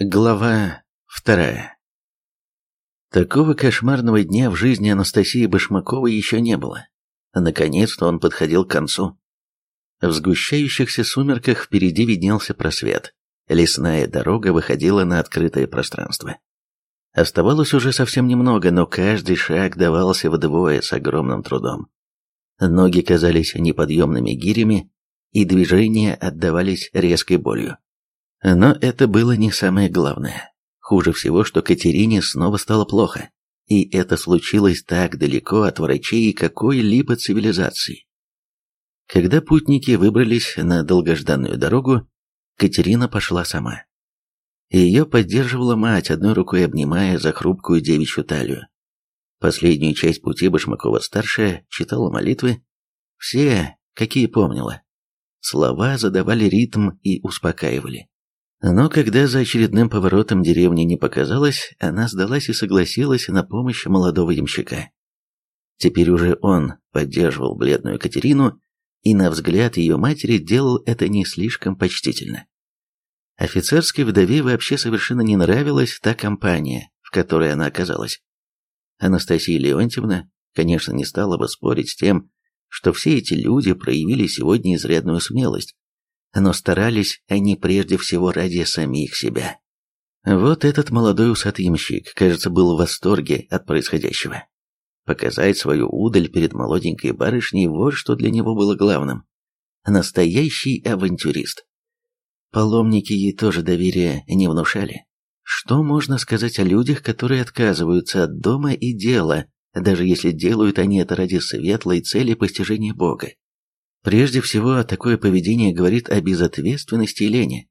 Глава вторая Такого кошмарного дня в жизни Анастасии Башмаковой еще не было. Наконец-то он подходил к концу. В сгущающихся сумерках впереди виднелся просвет. Лесная дорога выходила на открытое пространство. Оставалось уже совсем немного, но каждый шаг давался вдвое с огромным трудом. Ноги казались неподъемными гирями, и движения отдавались резкой болью. Но это было не самое главное. Хуже всего, что Катерине снова стало плохо. И это случилось так далеко от врачей и какой-либо цивилизации. Когда путники выбрались на долгожданную дорогу, Катерина пошла сама. Ее поддерживала мать, одной рукой обнимая за хрупкую девичью талию. Последнюю часть пути Башмакова-старшая читала молитвы, все, какие помнила. Слова задавали ритм и успокаивали. Но когда за очередным поворотом деревни не показалось, она сдалась и согласилась на помощь молодого ямщика. Теперь уже он поддерживал бледную Катерину, и на взгляд ее матери делал это не слишком почтительно. Офицерской вдове вообще совершенно не нравилась та компания, в которой она оказалась. Анастасия Леонтьевна, конечно, не стала бы спорить с тем, что все эти люди проявили сегодня изрядную смелость, но старались они прежде всего ради самих себя. Вот этот молодой усатый кажется, был в восторге от происходящего. Показать свою удаль перед молоденькой барышней – вот что для него было главным. Настоящий авантюрист. Паломники ей тоже доверия не внушали. Что можно сказать о людях, которые отказываются от дома и дела, даже если делают они это ради светлой цели постижения Бога? Прежде всего, такое поведение говорит о безответственности лени.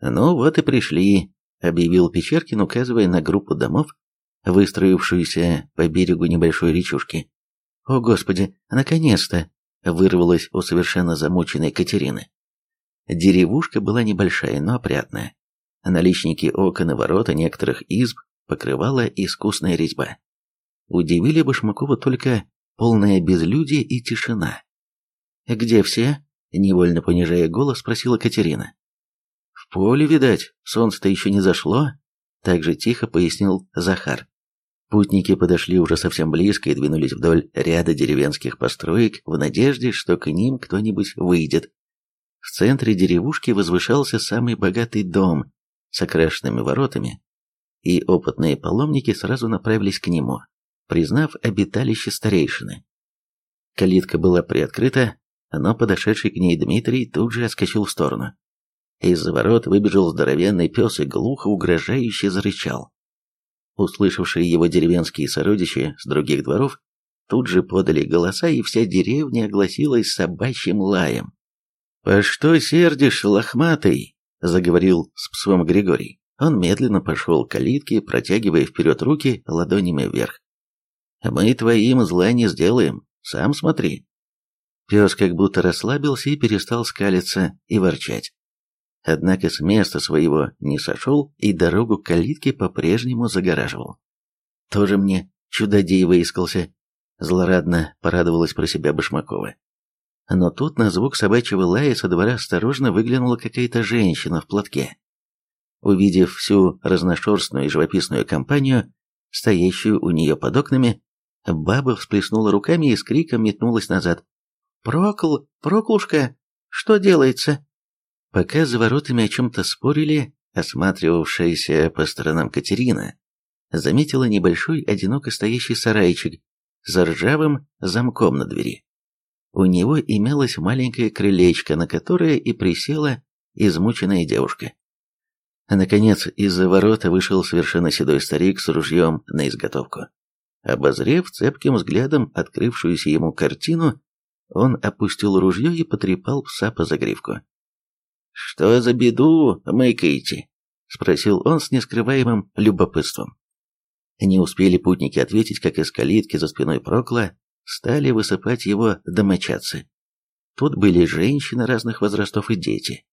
«Ну вот и пришли», — объявил Печеркин, указывая на группу домов, выстроившуюся по берегу небольшой речушки. «О, Господи, наконец-то!» — вырвалась у совершенно замученной Катерины. Деревушка была небольшая, но опрятная. Наличники окон и ворота некоторых изб покрывала искусная резьба. Удивили Башмакова только полное безлюдие и тишина. «Где все?» — невольно понижая голос, спросила Катерина. «В поле, видать, солнце-то еще не зашло», — так же тихо пояснил Захар. Путники подошли уже совсем близко и двинулись вдоль ряда деревенских построек в надежде, что к ним кто-нибудь выйдет. В центре деревушки возвышался самый богатый дом с окрашенными воротами, и опытные паломники сразу направились к нему, признав обиталище старейшины. Калитка была приоткрыта, но подошедший к ней Дмитрий тут же отскочил в сторону. Из-за ворот выбежал здоровенный пес и глухо угрожающе зарычал. Услышавшие его деревенские сородичи с других дворов тут же подали голоса, и вся деревня огласилась собачьим лаем. «По что сердишь, лохматый?» — заговорил с псом Григорий. Он медленно пошел к калитке, протягивая вперед руки ладонями вверх. «Мы твоим зла не сделаем, сам смотри». Пес как будто расслабился и перестал скалиться и ворчать. Однако с места своего не сошел и дорогу к калитке по-прежнему загораживал. Тоже мне чудодей выискался. Злорадно порадовалась про себя Башмакова. Но тут на звук собачьего лая со двора осторожно выглянула какая-то женщина в платке. Увидев всю разношерстную и живописную компанию, стоящую у нее под окнами, баба всплеснула руками и с криком метнулась назад. «Прокл, Проклушка, что делается?» Пока за воротами о чем-то спорили, осматривавшаяся по сторонам Катерина заметила небольшой одиноко стоящий сарайчик с ржавым замком на двери. У него имелось маленькое крылечко, на которое и присела измученная девушка. Наконец, из-за ворота вышел совершенно седой старик с ружьем на изготовку. Обозрев цепким взглядом открывшуюся ему картину, он опустил ружье и потрепал пса по загривку. «Что за беду мыкаете?» — спросил он с нескрываемым любопытством. Не успели путники ответить, как из калитки за спиной Прокла стали высыпать его домочадцы. Тут были женщины разных возрастов и дети.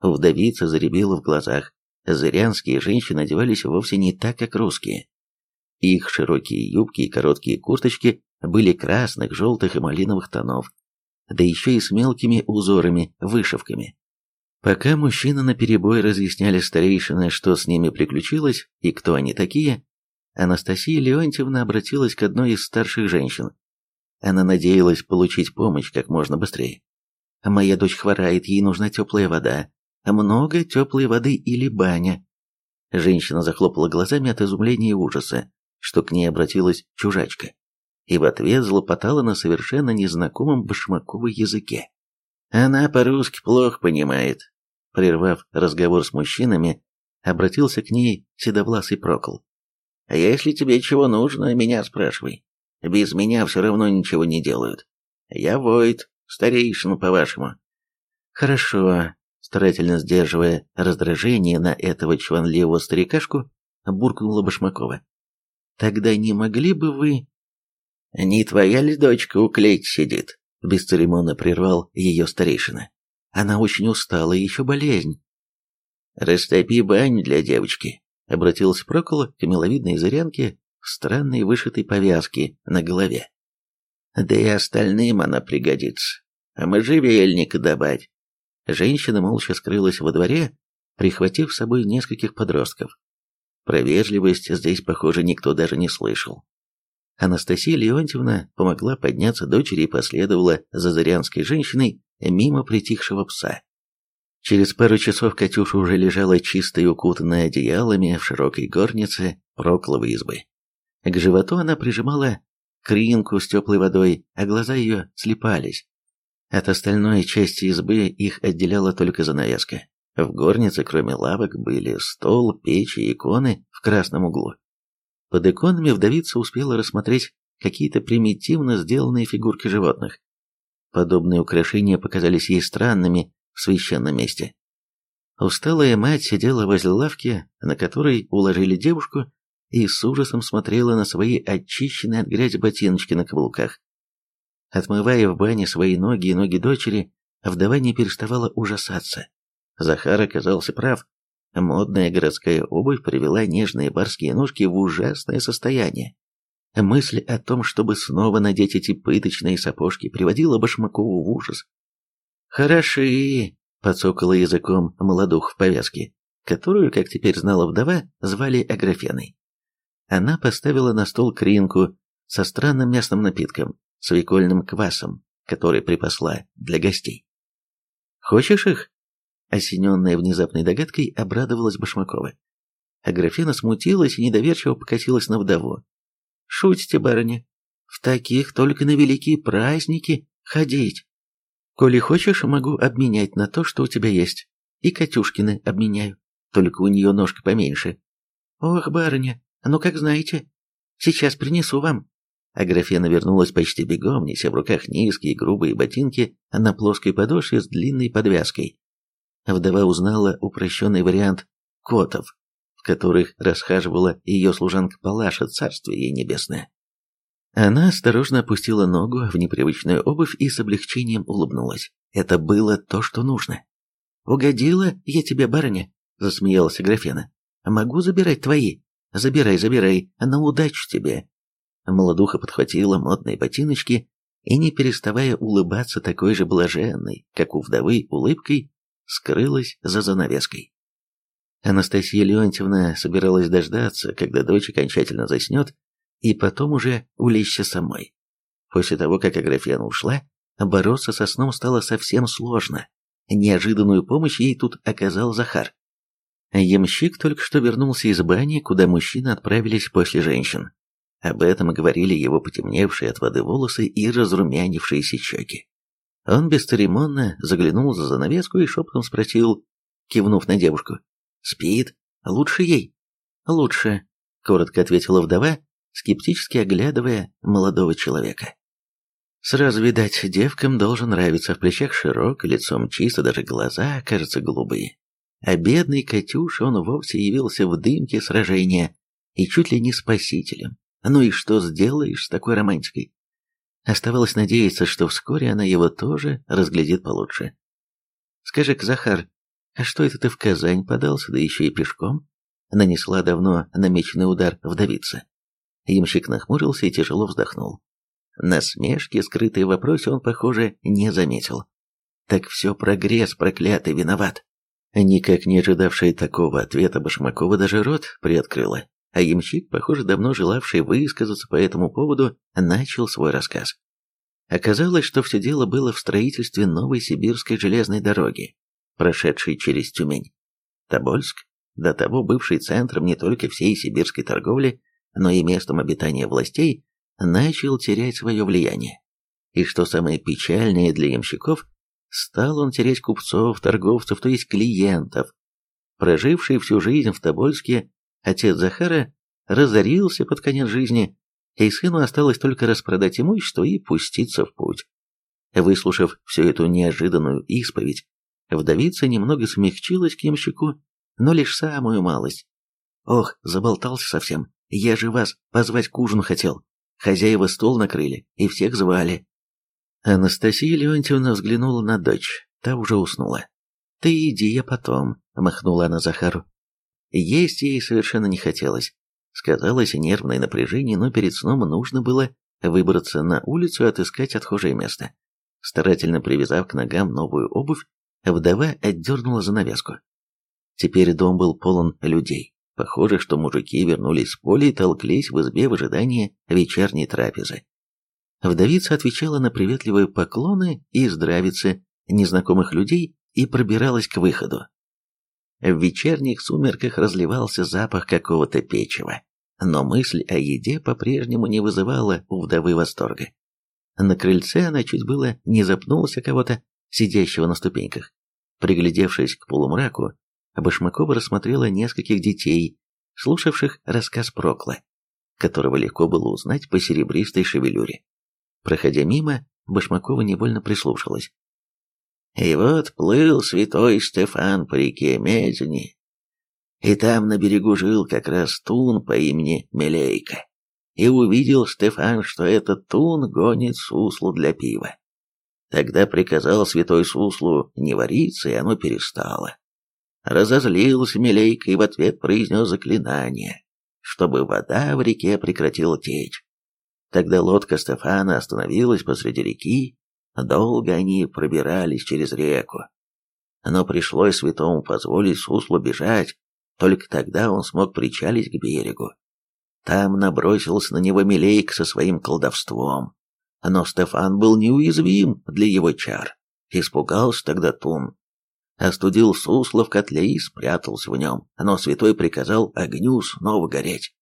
Вдовица заребила в глазах. Зырянские женщины одевались вовсе не так, как русские. Их широкие юбки и короткие курточки были красных, желтых и малиновых тонов, да еще и с мелкими узорами, вышивками. Пока мужчины наперебой разъясняли старейшины, что с ними приключилось и кто они такие, Анастасия Леонтьевна обратилась к одной из старших женщин. Она надеялась получить помощь как можно быстрее. «Моя дочь хворает, ей нужна теплая вода. Много теплой воды или баня». Женщина захлопала глазами от изумления и ужаса, что к ней обратилась чужачка, и в ответ злопотала на совершенно незнакомом башмаковом языке. «Она по-русски плохо понимает», прервав разговор с мужчинами, обратился к ней седовласый Прокол. А если тебе чего нужно, меня спрашивай. Без меня все равно ничего не делают. Я Войт, старейшин, по-вашему. Хорошо, старательно сдерживая раздражение на этого чванливого старикашку, буркнула Башмакова. Тогда не могли бы вы... Не твоя ли дочка у клеть сидит? Бесцеремонно прервал ее старейшина. Она очень устала, еще болезнь. Растопи баню для девочки, обратился Прокол к миловидной зырянке в странной вышитой повязке на голове. Да и остальным она пригодится. А можжевельника добавь. Женщина молча скрылась во дворе, прихватив с собой нескольких подростков. Про вежливость здесь, похоже, никто даже не слышал. Анастасия Леонтьевна помогла подняться дочери и последовала за зырянской женщиной мимо притихшего пса. Через пару часов Катюша уже лежала чистой укутанная одеялами в широкой горнице прокловой избы. К животу она прижимала кринку с теплой водой, а глаза ее слепались. От остальной части избы их отделяла только занавеска. В горнице, кроме лавок, были стол, печь и иконы в красном углу. Под иконами вдовица успела рассмотреть какие-то примитивно сделанные фигурки животных. Подобные украшения показались ей странными в священном месте. Усталая мать сидела возле лавки, на которой уложили девушку, и с ужасом смотрела на свои очищенные от грязи ботиночки на каблуках. Отмывая в бане свои ноги и ноги дочери, вдова не переставала ужасаться. Захар оказался прав. Модная городская обувь привела нежные барские ножки в ужасное состояние. Мысль о том, чтобы снова надеть эти пыточные сапожки, приводила Башмакову в ужас. «Хороши!» — подсокала языком молодух в повязке, которую, как теперь знала вдова, звали Аграфеной. Она поставила на стол кринку со странным местным напитком, свекольным квасом, который припасла для гостей. «Хочешь их?» Осененная внезапной догадкой, обрадовалась Башмакова. Аграфена смутилась и недоверчиво покатилась на вдову. «Шутите, барыня? В таких только на великие праздники ходить!» Коли хочешь, могу обменять на то, что у тебя есть. И Катюшкины обменяю, только у нее ножка поменьше. Ох, барыня, ну как знаете. Сейчас принесу вам. Аграфена вернулась почти бегом, неся в руках низкие грубые ботинки на плоской подошве с длинной подвязкой. Вдова узнала упрощенный вариант котов, в которых расхаживала ее служанка Палаша, царствие ей небесное. Она осторожно опустила ногу в непривычную обувь и с облегчением улыбнулась. Это было то, что нужно. «Угодила я тебе, барыня?» — засмеялась Графена. «Могу забирать твои? Забирай, забирай, на удачу тебе!» Молодуха подхватила модные ботиночки и, не переставая улыбаться такой же блаженной, как у вдовы, улыбкой, скрылась за занавеской. Анастасия Леонтьевна собиралась дождаться, когда дочь окончательно заснет, и потом уже улечься самой. После того, как Аграфена ушла, бороться со сном стало совсем сложно. Неожиданную помощь ей тут оказал Захар. Ямщик только что вернулся из бани, куда мужчины отправились после женщин. Об этом говорили его потемневшие от воды волосы и разрумянившиеся щеки. Он бесцеремонно заглянул за занавеску и шепотом спросил, кивнув на девушку. «Спит? Лучше ей?» «Лучше», — коротко ответила вдова, скептически оглядывая молодого человека. Сразу видать, девкам должен нравиться, в плечах широк, лицом чисто, даже глаза, кажется, голубые. А бедный Катюша, он вовсе явился в дымке сражения и чуть ли не спасителем. Ну и что сделаешь с такой романтикой? Оставалось надеяться, что вскоре она его тоже разглядит получше. «Скажи-ка, Захар, а что это ты в Казань подался, да еще и пешком?» Нанесла давно намеченный удар вдовица. Ямщик нахмурился и тяжело вздохнул. Насмешки, скрытые в вопросе, он, похоже, не заметил. Так все прогресс проклятый виноват. Никак не ожидавшая такого ответа Башмакова даже рот приоткрыла, а ямщик, похоже, давно желавший высказаться по этому поводу, начал свой рассказ. Оказалось, что все дело было в строительстве новой сибирской железной дороги, прошедшей через Тюмень. Тобольск, до того бывший центром не только всей сибирской торговли, но и местом обитания властей, начал терять свое влияние. И что самое печальное для ямщиков, стал он терять купцов, торговцев, то есть клиентов. Проживший всю жизнь в Тобольске, отец Захара разорился под конец жизни, и сыну осталось только распродать имущество и пуститься в путь. Выслушав всю эту неожиданную исповедь, вдовица немного смягчилась к ямщику, но лишь самую малость. «Ох, заболтался совсем, я же вас позвать к ужину хотел. Хозяева стол накрыли и всех звали. Анастасия Леонтьевна взглянула на дочь, та уже уснула. «Ты иди, я потом», — махнула она Захару. Есть ей совершенно не хотелось. Сказалось нервное напряжение, но перед сном нужно было выбраться на улицу и отыскать отхожее место. Старательно привязав к ногам новую обувь, вдова отдернула занавеску. Теперь дом был полон людей. Похоже, что мужики вернулись с поля и толклись в избе в ожидании вечерней трапезы. Вдовица отвечала на приветливые поклоны и здравицы незнакомых людей и пробиралась к выходу. В вечерних сумерках разливался запах какого-то печива, но мысль о еде по-прежнему не вызывала у вдовы восторга. На крыльце она чуть было не запнулась о кого-то, сидящего на ступеньках. Приглядевшись к полумраку, Башмакова рассмотрела нескольких детей, слушавших рассказ Прокла, которого легко было узнать по серебристой шевелюре. Проходя мимо, Башмакова невольно прислушалась. И вот плыл святой Стефан по реке Медени, и там на берегу жил как раз Тун по имени Мелейка. И увидел Стефан, что этот Тун гонит сусло для пива. Тогда приказал святой суслу не вариться, и оно перестало. Разозлился Мелейка и в ответ произнес заклинание, чтобы вода в реке прекратила течь. Тогда лодка Стефана остановилась посреди реки, долго они пробирались через реку. Но пришлось святому позволить суслу бежать, только тогда он смог причалить к берегу. Там набросился на него Милейк со своим колдовством. Но Стефан был неуязвим для его чар. Испугался тогда Тун. Остудил сусло в котле и спрятался в нем, но святой приказал огню снова гореть.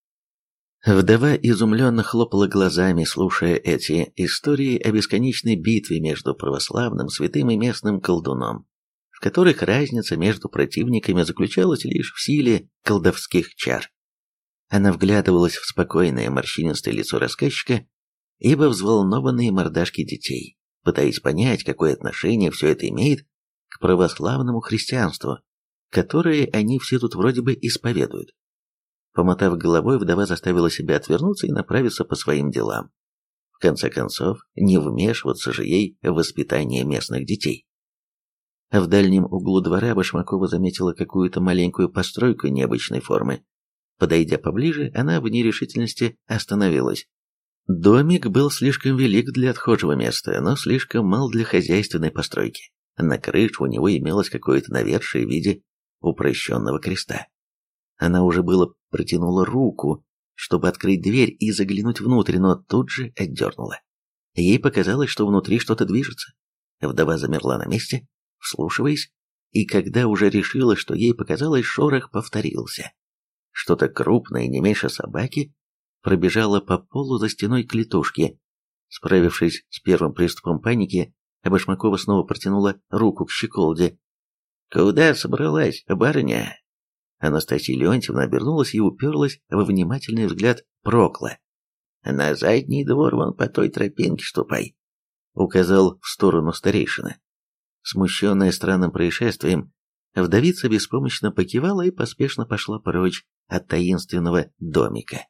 Вдова изумленно хлопала глазами, слушая эти истории о бесконечной битве между православным святым и местным колдуном, в которых разница между противниками заключалась лишь в силе колдовских чар. Она вглядывалась в спокойное морщинистое лицо рассказчика и во взволнованные мордашки детей, пытаясь понять, какое отношение все это имеет к православному христианству, которое они все тут вроде бы исповедуют. Помотав головой, вдова заставила себя отвернуться и направиться по своим делам. В конце концов, не вмешиваться же ей в воспитание местных детей. В дальнем углу двора Башмакова заметила какую-то маленькую постройку необычной формы. Подойдя поближе, она в нерешительности остановилась. Домик был слишком велик для отхожего места, но слишком мал для хозяйственной постройки. На крыше у него имелось какое-то навершие в виде упрощенного креста. Она уже было протянула руку, чтобы открыть дверь и заглянуть внутрь, но тут же отдернула. Ей показалось, что внутри что-то движется. Вдова замерла на месте, вслушиваясь, и когда уже решила, что ей показалось, шорох повторился. Что-то крупное, не меньше собаки, пробежало по полу за стеной клетушки. Справившись с первым приступом паники, Башмакова снова протянула руку к щеколде. «Куда собралась, барыня?» Анастасия Леонтьевна обернулась и уперлась во внимательный взгляд Прокла. «На задний двор вон по той тропинке ступай», — указал в сторону старейшины. Смущенная странным происшествием, вдовица беспомощно покивала и поспешно пошла прочь от таинственного домика.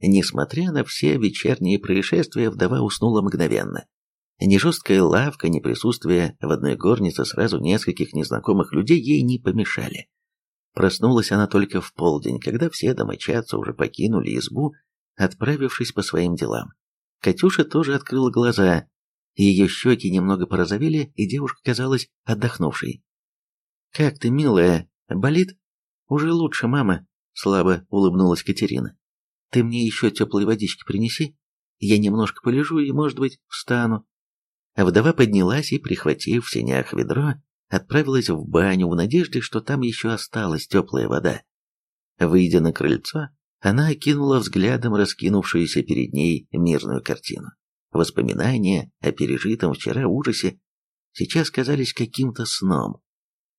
Несмотря на все вечерние происшествия, вдова уснула мгновенно. Ни жесткая лавка, ни присутствие в одной горнице сразу нескольких незнакомых людей ей не помешали. Проснулась она только в полдень, когда все домочадцы уже покинули избу, отправившись по своим делам. Катюша тоже открыла глаза, ее щеки немного порозовели, и девушка казалась отдохнувшей. «Как ты, милая? Болит?» «Уже лучше, мама», — слабо улыбнулась Катерина. «Ты мне еще теплой водички принеси. Я немножко полежу и, может быть, встану». Вдова поднялась и, прихватив в сенях ведро, отправилась в баню в надежде, что там еще осталась теплая вода. Выйдя на крыльцо, она окинула взглядом раскинувшуюся перед ней мирную картину. Воспоминания о пережитом вчера ужасе сейчас казались каким-то сном.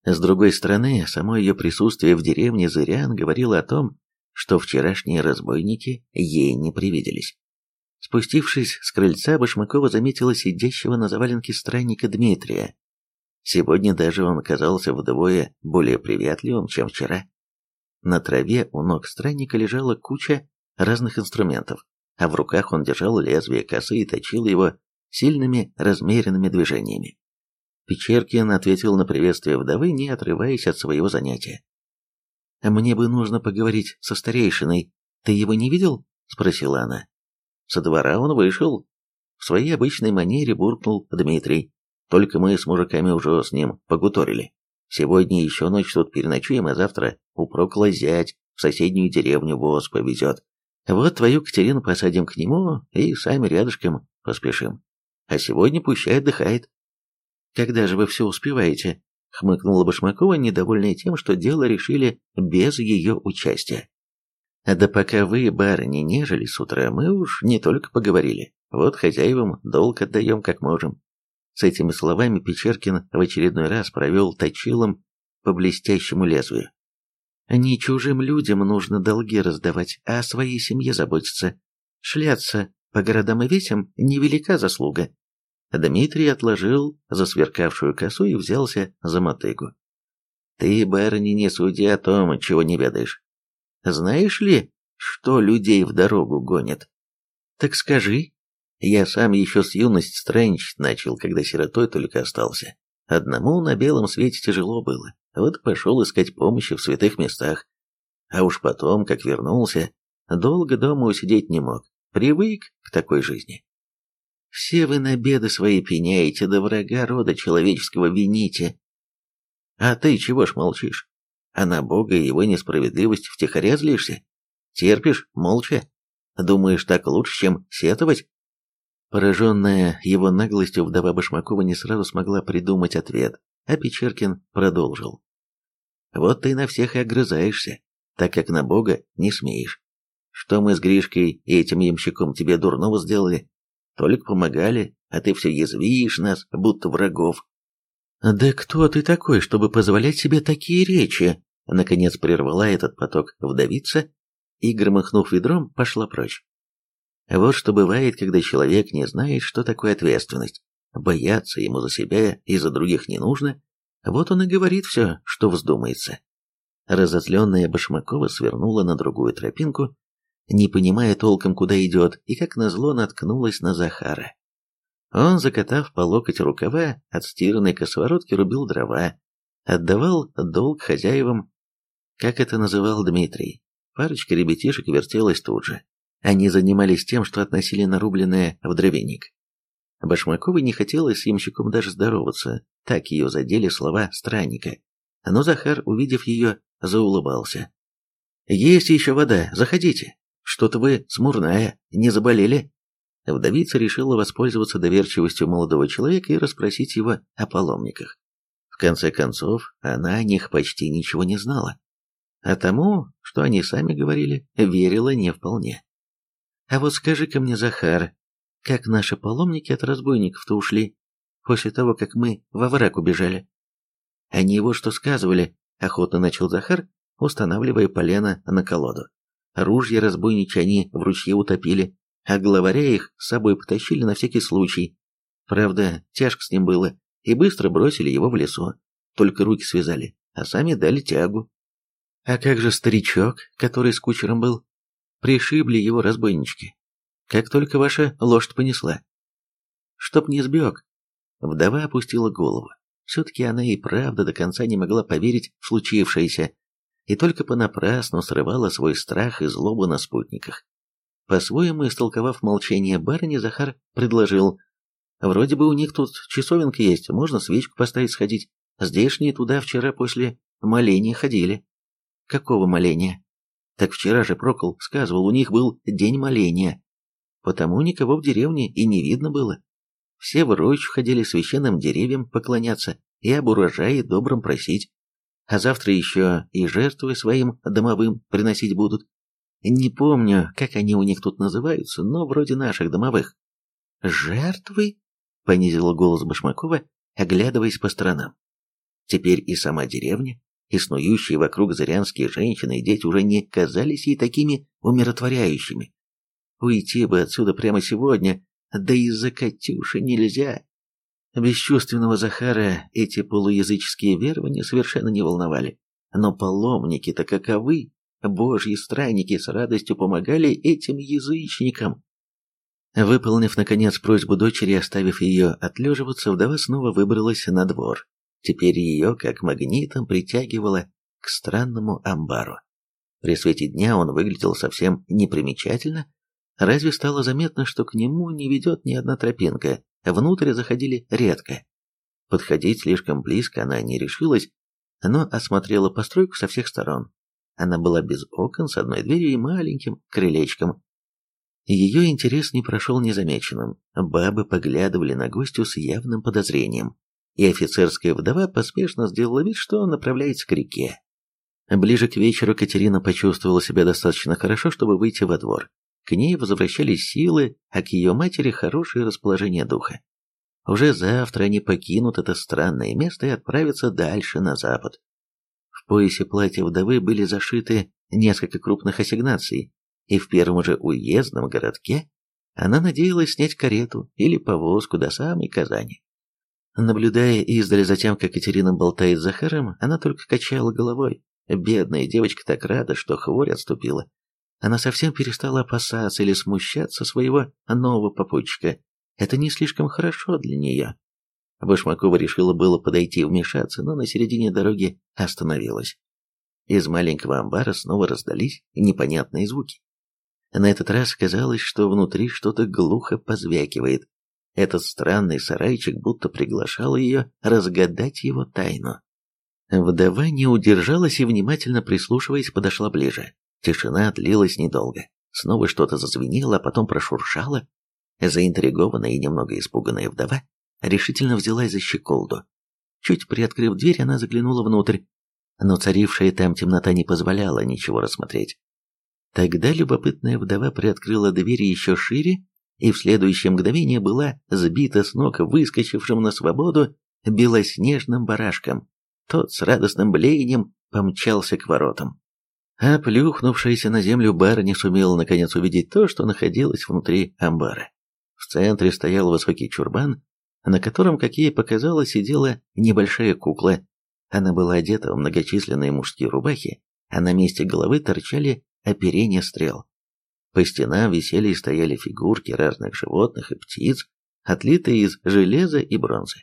С другой стороны, само ее присутствие в деревне Зырян говорило о том, что вчерашние разбойники ей не привиделись. Спустившись с крыльца, Башмакова заметила сидящего на заваленке странника Дмитрия. Сегодня даже он казался вдвое более приветливым, чем вчера. На траве у ног странника лежала куча разных инструментов, а в руках он держал лезвие косы и точил его сильными размеренными движениями. Печеркин ответил на приветствие вдовы, не отрываясь от своего занятия. «Мне бы нужно поговорить со старейшиной. Ты его не видел?» — спросила она. Со двора он вышел. В своей обычной манере буркнул Дмитрий. Только мы с мужиками уже с ним погуторили. Сегодня еще ночь тут переночуем, а завтра упрокла зять в соседнюю деревню воз повезет. Вот твою Катерину посадим к нему и сами рядышком поспешим. А сегодня пущай отдыхает. «Когда же вы все успеваете?» — хмыкнула Башмакова, недовольная тем, что дело решили без ее участия. «Да пока вы, барыни, нежились с утра, мы уж не только поговорили. Вот хозяевам долг отдаем как можем». С этими словами Печеркин в очередной раз провел точилом по блестящему лезвию. «Не чужим людям нужно долги раздавать, а о своей семье заботиться. Шляться по городам и весям — невелика заслуга. Дмитрий отложил засверкавшую косу и взялся за мотыгу. «Ты, барыня, не суди о том, чего не ведаешь. Знаешь ли, что людей в дорогу гонит?» «Так скажи». Я сам еще с юности странничать начал, когда сиротой только остался. Одному на белом свете тяжело было, вот пошел искать помощи в святых местах. А уж потом, как вернулся, долго дома усидеть не мог, привык к такой жизни. Все вы на беды свои пеняете, да врага рода человеческого вините. А ты чего ж молчишь? А на Бога и его несправедливость втихаря злишься? Терпишь, молча? Думаешь, так лучше, чем сетовать? Пораженная его наглостью, вдова Башмакова не сразу смогла придумать ответ, а Печеркин продолжил. «Вот ты на всех и огрызаешься, так как на Бога не смеешь. Что мы с Гришкой и этим ямщиком тебе дурного сделали? Только помогали, а ты все язвишь нас, будто врагов. «Да кто ты такой, чтобы позволять себе такие речи?» Наконец прервала этот поток вдовица и, громыхнув ведром, пошла прочь. Вот что бывает, когда человек не знает, что такое ответственность. Бояться ему за себя и за других не нужно. Вот он и говорит все, что вздумается. Разозленная Башмакова свернула на другую тропинку не понимая толком, куда идет, и как назло наткнулась на Захара. Он, закатав по локоть рукава, от стиранной косоворотки рубил дрова, отдавал долг хозяевам, как это называл Дмитрий. Парочка ребятишек вертелась тут же. Они занимались тем, что относили нарубленное в дровяник. Башмаковой не хотелось с ямщиком даже здороваться, так ее задели слова странника. Но Захар, увидев ее, заулыбался. «Есть еще вода, заходите!» Что-то вы смурная, не заболели?» Вдовица решила воспользоваться доверчивостью молодого человека и расспросить его о паломниках. В конце концов, она о них почти ничего не знала. А тому, что они сами говорили, верила не вполне. «А вот скажи-ка мне, Захар, как наши паломники от разбойников-то ушли, после того, как мы во враг убежали?» «Они его что сказывали?» — охотно начал Захар, устанавливая полено на колоду. Ружья разбойничьи они в ручье утопили, а главаря их с собой потащили на всякий случай. Правда, тяжко с ним было, и быстро бросили его в лесу. Только руки связали, а сами дали тягу. А как же старичок, который с кучером был? Пришибли его разбойнички. Как только ваша лошадь понесла. Чтоб не сбег. Вдова опустила голову. Все-таки она и правда до конца не могла поверить в случившееся, и только понапрасну срывала свой страх и злобу на спутниках. По-своему истолковав молчание барыни, Захар предложил, «Вроде бы у них тут часовенка есть, можно свечку поставить сходить, Здешние туда вчера после моления ходили. Какого моления? Так вчера же Прокол сказывал, у них был день моления. Потому никого в деревне и не видно было. Все в рощу ходили священным деревьям поклоняться и об урожае добром просить. А завтра еще и жертвы своим домовым приносить будут. Не помню, как они у них тут называются, но вроде наших домовых. «Жертвы?» — понизил голос Башмакова, оглядываясь по сторонам. Теперь и сама деревня, и снующие вокруг зырянские женщины и дети уже не казались ей такими умиротворяющими. Уйти бы отсюда прямо сегодня, да из-за Катюши нельзя. Бесчувственного Захара эти полуязыческие верования совершенно не волновали. Но паломники-то каковы? Божьи странники с радостью помогали этим язычникам. Выполнив, наконец, просьбу дочери, оставив ее отлеживаться, вдова снова выбралась на двор. Теперь ее, как магнитом, притягивало к странному амбару. При свете дня он выглядел совсем непримечательно, разве стало заметно, что к нему не ведет ни одна тропинка, внутрь заходили редко. Подходить слишком близко она не решилась, но осмотрела постройку со всех сторон. Она была без окон, с одной дверью и маленьким крылечком. Ее интерес не прошел незамеченным. Бабы поглядывали на гостю с явным подозрением, и офицерская вдова поспешно сделала вид, что направляется к реке. Ближе к вечеру Катерина почувствовала себя достаточно хорошо, чтобы выйти во двор. К ней возвращались силы, а к ее матери хорошее расположение духа. Уже завтра они покинут это странное место и отправятся дальше на запад поясе платья вдовы были зашиты несколько крупных ассигнаций, и в первом же уездном городке она надеялась снять карету или повозку до самой Казани. Наблюдая издали за тем, как Катерина болтает с Захаром, она только качала головой. Бедная девочка так рада, что хворь отступила. Она совсем перестала опасаться или смущаться своего нового попутчика. Это не слишком хорошо для нее. Башмакова решила было подойти и вмешаться, но на середине дороги остановилась. Из маленького амбара снова раздались непонятные звуки. На этот раз казалось, что внутри что-то глухо позвякивает. Этот странный сарайчик будто приглашал ее разгадать его тайну. Вдова не удержалась и, внимательно прислушиваясь, подошла ближе. Тишина длилась недолго. Снова что-то зазвенело, а потом прошуршало. Заинтригованная и немного испуганная вдова решительно взялась за щеколду. Чуть приоткрыв дверь, она заглянула внутрь, но царившая там темнота не позволяла ничего рассмотреть. Тогда любопытная вдова приоткрыла двери еще шире, и в следующее мгновение была сбита с ног выскочившим на свободу белоснежным барашком. Тот с радостным блеянием помчался к воротам. А плюхнувшаяся на землю барыня сумела наконец увидеть то, что находилось внутри амбара. В центре стоял высокий чурбан, на котором, как ей показалось, сидела небольшая кукла. Она была одета в многочисленные мужские рубахи, а на месте головы торчали оперения стрел. По стенам висели и стояли фигурки разных животных и птиц, отлитые из железа и бронзы.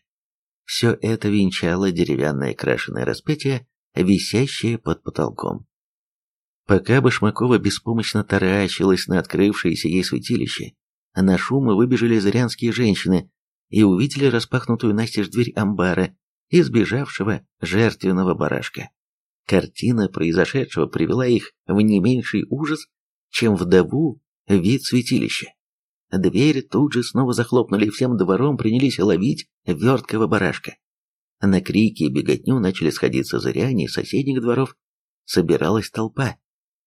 Все это венчало деревянное крашеное распятие, висящее под потолком. Пока Башмакова беспомощно таращилась на открывшееся ей святилище, на шумы выбежали зырянские женщины, и увидели распахнутую настежь дверь амбара и сбежавшего жертвенного барашка. Картина произошедшего привела их в не меньший ужас, чем вдову вид святилища. Дверь тут же снова захлопнули и всем двором принялись ловить верткого барашка. На крики и беготню начали сходиться зыряне из соседних дворов. Собиралась толпа.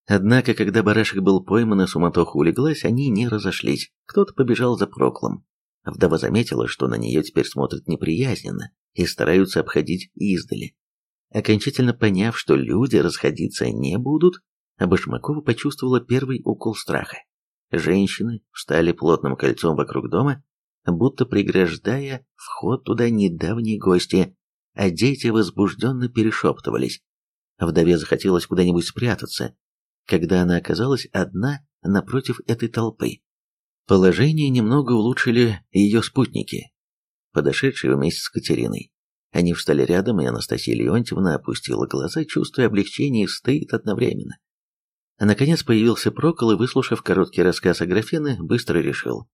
Однако, когда барашек был пойман и суматоха улеглась, они не разошлись. Кто-то побежал за проклом, Вдова заметила, что на нее теперь смотрят неприязненно и стараются обходить издали. Окончательно поняв, что люди расходиться не будут, Башмакова почувствовала первый укол страха. Женщины встали плотным кольцом вокруг дома, будто преграждая вход туда недавние гости, а дети возбужденно перешептывались. Вдове захотелось куда-нибудь спрятаться, когда она оказалась одна напротив этой толпы. Положение немного улучшили ее спутники, подошедшие вместе с Катериной. Они встали рядом, и Анастасия Леонтьевна опустила глаза, чувствуя облегчение и стыд одновременно. А наконец появился Прокол и, выслушав короткий рассказ Аграфены, быстро решил.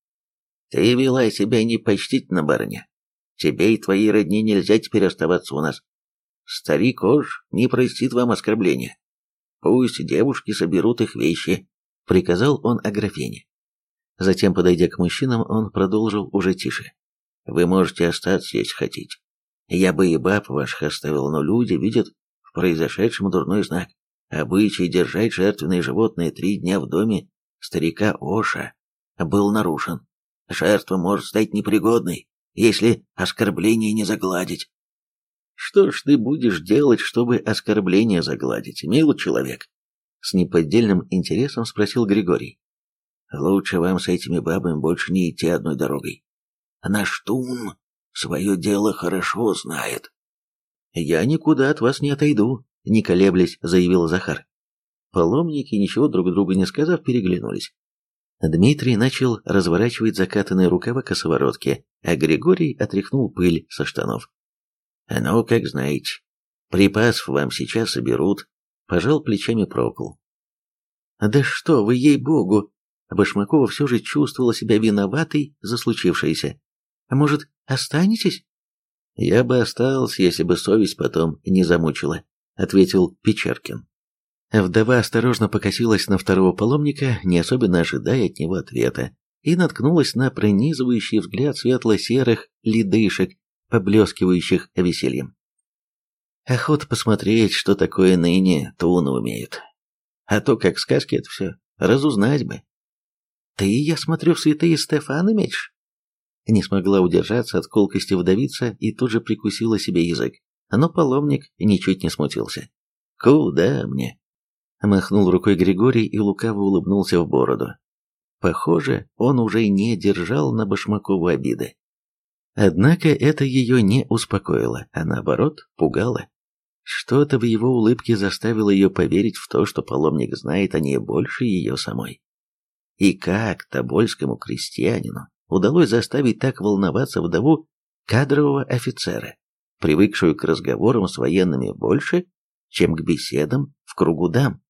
«Ты вела себя непочтительно, барыня. Тебе и твоей родне нельзя теперь оставаться у нас. старик Ож не простит вам оскорбления. Пусть девушки соберут их вещи, — приказал он Аграфене. Затем, подойдя к мужчинам, он продолжил уже тише. «Вы можете остаться, если хотите. Я бы и баб ваших оставил, но люди видят в произошедшем дурной знак. Обычай держать жертвенные животные три дня в доме старика Оша был нарушен. Жертва может стать непригодной, если оскорбление не загладить. Что ж ты будешь делать, чтобы оскорбление загладить, милый человек? С неподдельным интересом спросил Григорий. Лучше вам с этими бабами больше не идти одной дорогой. Наш Тун свое дело хорошо знает. Я никуда от вас не отойду, не колеблясь, заявил Захар. Паломники, ничего друг другу не сказав, переглянулись. Дмитрий начал разворачивать закатанные рукава косоворотки, а Григорий отряхнул пыль со штанов. «Ну, как знаете, припасов вам сейчас соберут», — пожал плечами Прокол. «Да что вы, ей-богу!» Башмакова все же чувствовала себя виноватой за случившееся. «А может, останетесь?» «Я бы остался, если бы совесть потом не замучила», — ответил Печеркин. Вдова осторожно покосилась на второго паломника, не особенно ожидая от него ответа, и наткнулась на пронизывающий взгляд светло-серых ледышек, поблескивающих весельем. Охота посмотреть, что такое ныне Туна умеет. А то, как сказки это все, разузнать бы. Ты, я смотрю, в святые Стефаны мечешь? Не смогла удержаться от колкости вдовица и тут же прикусила себе язык. Но паломник ничуть не смутился. «Куда мне?» Махнул рукой Григорий и лукаво улыбнулся в бороду. Похоже, он уже не держал на Башмакову обиды. Однако это ее не успокоило, а наоборот, пугало. Что-то в его улыбке заставило ее поверить в то, что паломник знает о ней больше ее самой. И как тобольскому крестьянину удалось заставить так волноваться вдову кадрового офицера, привыкшую к разговорам с военными больше, чем к беседам в кругу дам?